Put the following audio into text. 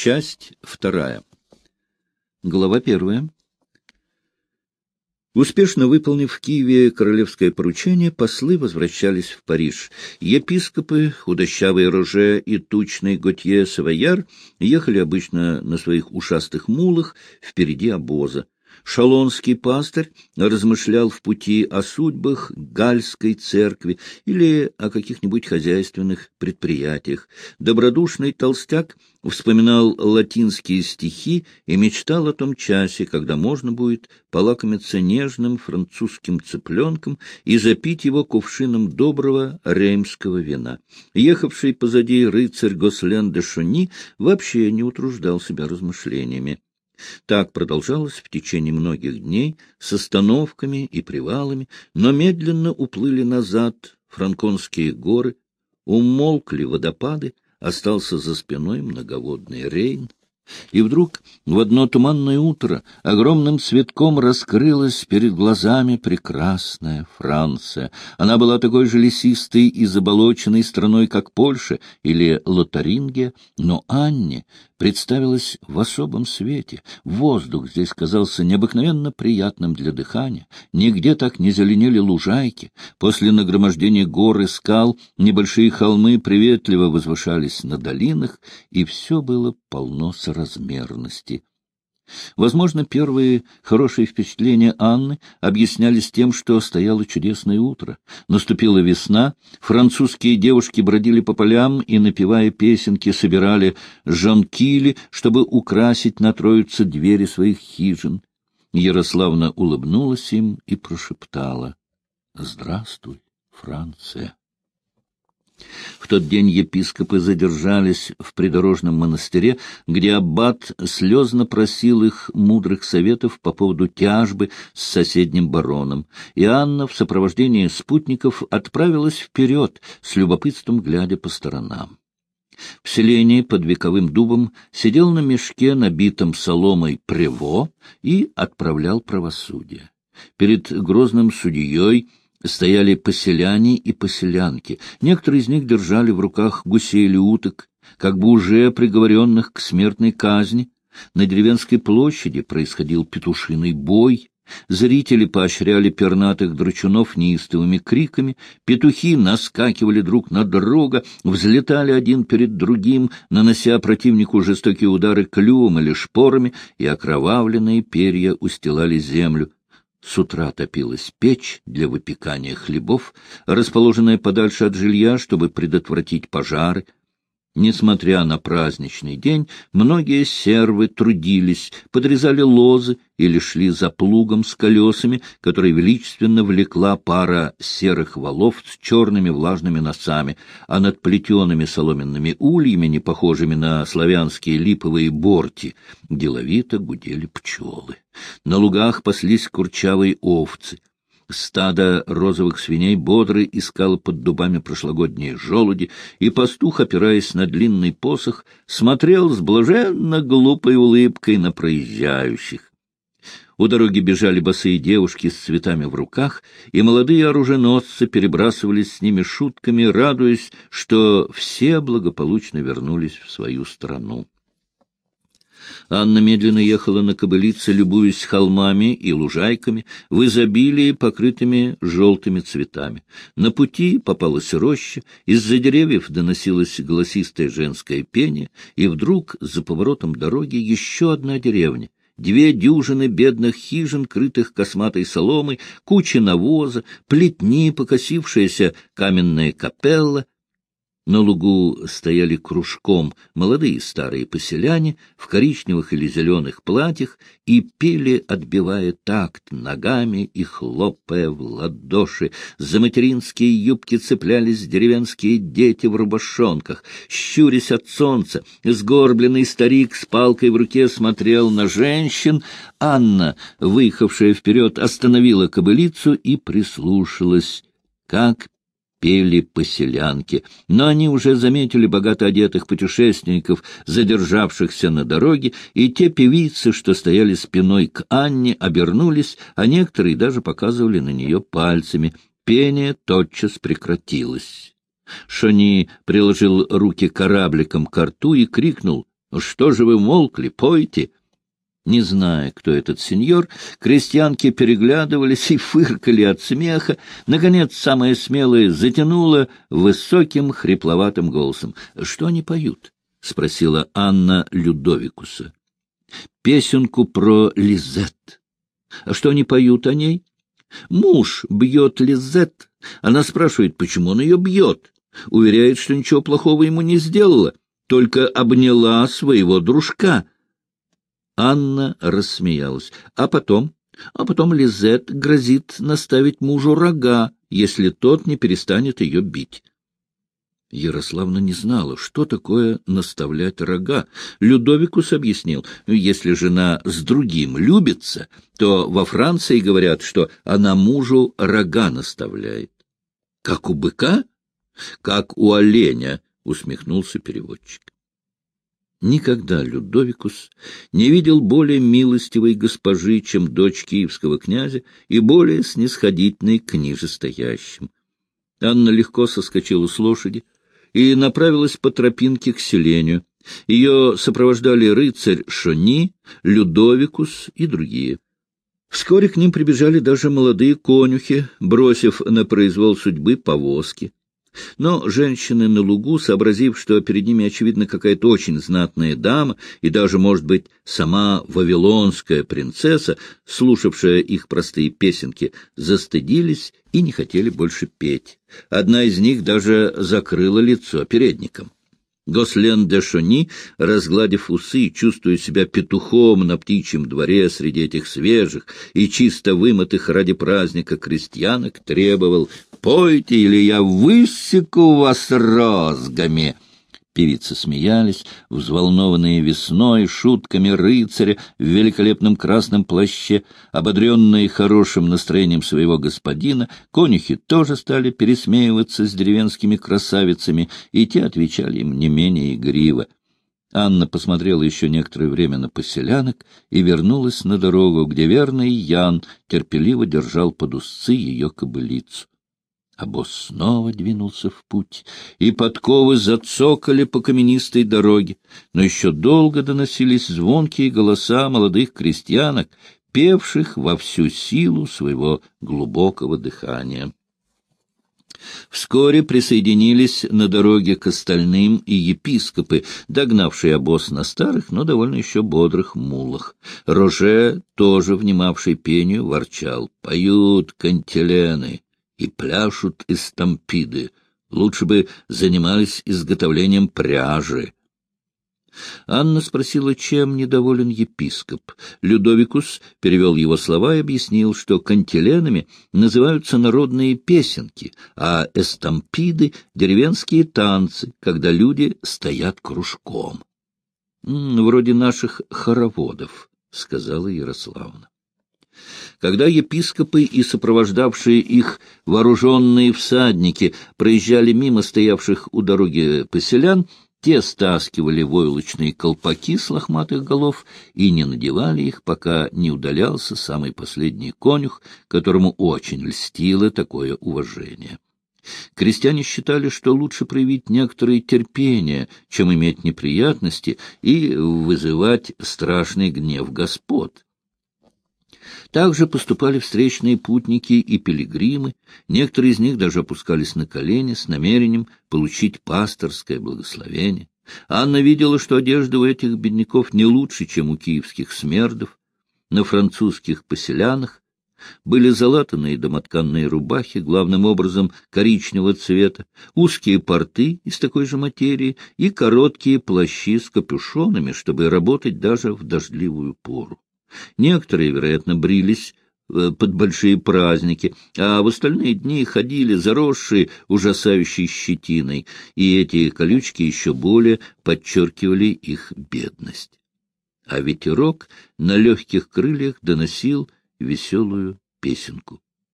Часть вторая. Глава первая. Успешно выполнив в Киеве королевское поручение, послы возвращались в Париж. Епископы, худощавый Роже и тучный Готье Савояр ехали обычно на своих ушастых мулах впереди обоза. Шалонский пастырь размышлял в пути о судьбах Гальской церкви или о каких-нибудь хозяйственных предприятиях. Добродушный толстяк вспоминал латинские стихи и мечтал о том часе, когда можно будет полакомиться нежным французским цыпленком и запить его кувшином доброго реймского вина. Ехавший позади рыцарь Гослен де Шуни вообще не утруждал себя размышлениями. Так продолжалось в течение многих дней с остановками и привалами, но медленно уплыли назад франконские горы, умолкли водопады, остался за спиной многоводный Рейн. И вдруг в одно туманное утро огромным цветком раскрылась перед глазами прекрасная Франция. Она была такой же лесистой и заболоченной страной, как Польша или Лотарингия, но Анне представилась в особом свете. Воздух здесь казался необыкновенно приятным для дыхания. Нигде так не зеленели лужайки. После нагромождения гор и скал небольшие холмы приветливо возвышались на долинах, и все было полно соразмерности. Возможно, первые хорошие впечатления Анны объяснялись тем, что стояло чудесное утро. Наступила весна, французские девушки бродили по полям и, напевая песенки, собирали жонкили, чтобы украсить на троице двери своих хижин. Ярославна улыбнулась им и прошептала «Здравствуй, Франция». В тот день епископы задержались в придорожном монастыре, где аббат слезно просил их мудрых советов по поводу тяжбы с соседним бароном, и Анна в сопровождении спутников отправилась вперед, с любопытством глядя по сторонам. В селении под вековым дубом сидел на мешке, набитом соломой, прево и отправлял правосудие. Перед грозным судьей стояли поселяне и поселянки. Некоторые из них держали в руках гусей или уток, как бы уже приговоренных к смертной казни. На деревенской площади происходил петушиный бой. Зрители поощряли пернатых драчунов неистовыми криками, петухи наскакивали друг на друга, взлетали один перед другим, нанося противнику жестокие удары клювом или шпорами, и окровавленные перья устилали землю. С утра топилась печь для выпекания хлебов, расположенная подальше от жилья, чтобы предотвратить пожары — Несмотря на праздничный день, многие сервы трудились, подрезали лозы или шли за плугом с колесами, который величественно влекла пара серых валов с черными влажными носами, а над плетеными соломенными ульями, не похожими на славянские липовые борти, деловито гудели пчелы. На лугах паслись курчавые овцы. Стадо розовых свиней бодро искало под дубами прошлогодние желуди, и пастух, опираясь на длинный посох, смотрел с блаженно глупой улыбкой на проезжающих. У дороги бежали босые девушки с цветами в руках, и молодые оруженосцы перебрасывались с ними шутками, радуясь, что все благополучно вернулись в свою страну. Анна медленно ехала на кобылице, любуясь холмами и лужайками, в изобилии, покрытыми желтыми цветами. На пути попалась роща, из-за деревьев доносилось голосистое женское пение, и вдруг за поворотом дороги еще одна деревня. Две дюжины бедных хижин, крытых косматой соломой, куча навоза, плетни, покосившаяся каменная капелла — на лугу стояли кружком молодые старые поселяне в коричневых или зеленых платьях и пели, отбивая такт ногами и хлопая в ладоши. За материнские юбки цеплялись деревенские дети в рубашонках. Щурясь от солнца, сгорбленный старик с палкой в руке смотрел на женщин. Анна, выехавшая вперед, остановила кобылицу и прислушалась, как пели поселянки, но они уже заметили богато одетых путешественников, задержавшихся на дороге, и те певицы, что стояли спиной к Анне, обернулись, а некоторые даже показывали на нее пальцами. Пение тотчас прекратилось. Шони приложил руки корабликом к рту и крикнул Что же вы молкли? Пойте!» Не зная, кто этот сеньор, крестьянки переглядывались и фыркали от смеха. Наконец, самая смелая затянула высоким хрипловатым голосом. — Что они поют? — спросила Анна Людовикуса. — Песенку про Лизет. — А что они поют о ней? — Муж бьет Лизет. Она спрашивает, почему он ее бьет. Уверяет, что ничего плохого ему не сделала, только обняла своего дружка — Анна рассмеялась. А потом? А потом Лизет грозит наставить мужу рога, если тот не перестанет ее бить. Ярославна не знала, что такое наставлять рога. Людовикус объяснил, если жена с другим любится, то во Франции говорят, что она мужу рога наставляет. — Как у быка? — Как у оленя, — усмехнулся переводчик. Никогда Людовикус не видел более милостивой госпожи, чем дочь киевского князя, и более снисходительной к нижестоящим. Анна легко соскочила с лошади и направилась по тропинке к селению. Ее сопровождали рыцарь Шони, Людовикус и другие. Вскоре к ним прибежали даже молодые конюхи, бросив на произвол судьбы повозки. Но женщины на лугу, сообразив, что перед ними, очевидно, какая-то очень знатная дама и даже, может быть, сама вавилонская принцесса, слушавшая их простые песенки, застыдились и не хотели больше петь. Одна из них даже закрыла лицо передником. Гослен де Шони, разгладив усы чувствуя себя петухом на птичьем дворе среди этих свежих и чисто вымытых ради праздника крестьянок, требовал «Пойте, или я высеку вас розгами!» Певицы смеялись, взволнованные весной, шутками рыцаря в великолепном красном плаще, ободренные хорошим настроением своего господина, конюхи тоже стали пересмеиваться с деревенскими красавицами, и те отвечали им не менее игриво. Анна посмотрела еще некоторое время на поселянок и вернулась на дорогу, где верный Ян терпеливо держал под узцы ее кобылицу. А босс снова двинулся в путь, и подковы зацокали по каменистой дороге, но еще долго доносились звонкие голоса молодых крестьянок, певших во всю силу своего глубокого дыхания. Вскоре присоединились на дороге к остальным и епископы, догнавшие обоз на старых, но довольно еще бодрых мулах. Роже, тоже внимавший пению, ворчал. «Поют кантилены!» И пляшут из тампиды. Лучше бы занимались изготовлением пряжи. Анна спросила, чем недоволен епископ. Людовикус перевел его слова и объяснил, что кантиленами называются народные песенки, а эстампиды — деревенские танцы, когда люди стоят кружком. — Вроде наших хороводов, — сказала Ярославна. Когда епископы и сопровождавшие их вооруженные всадники проезжали мимо стоявших у дороги поселян, те стаскивали войлочные колпаки с лохматых голов и не надевали их, пока не удалялся самый последний конюх, которому очень льстило такое уважение. Крестьяне считали, что лучше проявить некоторое терпение, чем иметь неприятности и вызывать страшный гнев господ. Также поступали встречные путники и пилигримы, некоторые из них даже опускались на колени с намерением получить пасторское благословение. Анна видела, что одежда у этих бедняков не лучше, чем у киевских смердов. На французских поселянах были залатанные домотканные рубахи, главным образом коричневого цвета, узкие порты из такой же материи и короткие плащи с капюшонами, чтобы работать даже в дождливую пору. Некоторые, вероятно, брились э, под большие праздники, а в остальные дни ходили заросшие ужасающей щетиной, и эти колючки еще более подчеркивали их бедность. А ветерок на легких крыльях доносил веселую песенку.